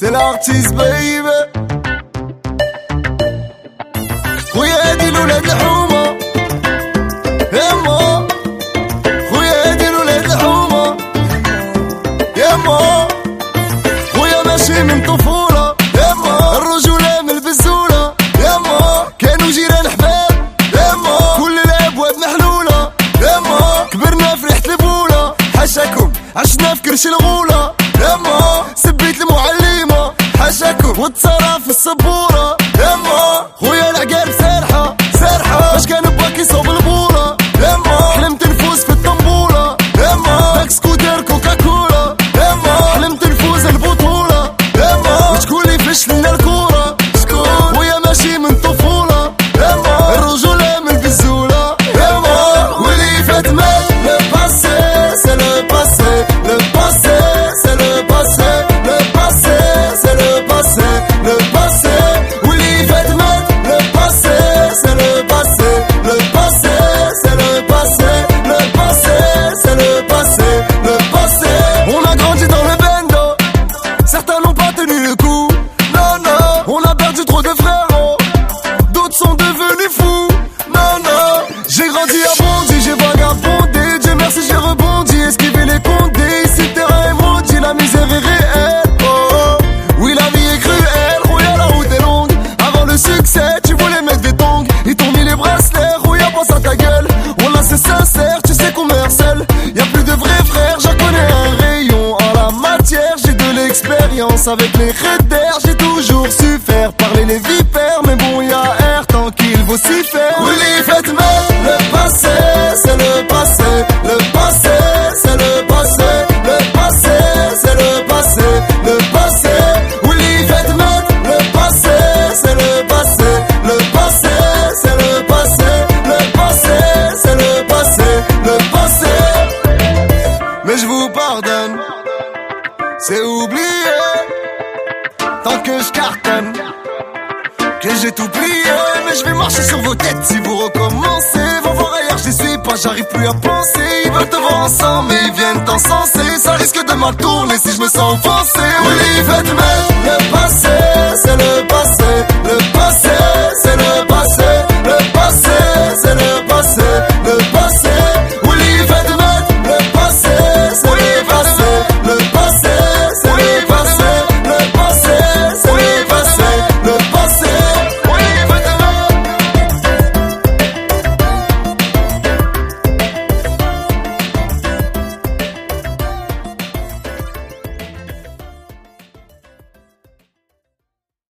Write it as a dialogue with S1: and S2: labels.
S1: C'est l'artiste baby. خويا هادي الولاد الحومة يما خويا هادي الولاد الحومة يما خويا ماشي من طفولة يما الرجولة من البزولة يما كانوا جيران حباب يما كل الابواب محلولة يما كبرنا في ريحة البولة حاشاكم عشنا في كرش الغولة يما وتصرف السبورة. يما خويا D'autres sont devenus fous. Non, non. J'ai grandi à Bondy, j'ai vagabondé. Dieu merci, j'ai rebondi. Esquivé les condés. Ici, terrain est maudit. La misère est réelle. Oh, oh. Oui, la vie est cruelle. Rouille la route est longue. Avant le succès, tu voulais mettre des tongs. Ils t'ont mis les bracelets. Rouille, pense à ta gueule. On l'a, c'est sincère. Tu sais qu'on meurt seul. Y a plus de vrais frères. J'en connais un rayon. En la matière, j'ai de l'expérience. Avec les d'air j'ai toujours C'est oublié. Tant que je cartonne que j'ai tout plié, mais je vais marcher sur vos têtes si vous recommencez. Va voir ailleurs, j'y suis pas, j'arrive plus à penser. Ils veulent te voir ensemble, mais ils viennent t'encenser. Ça risque de mal tourner si je me sens offensé. Oui, faites mal, le passé, c'est le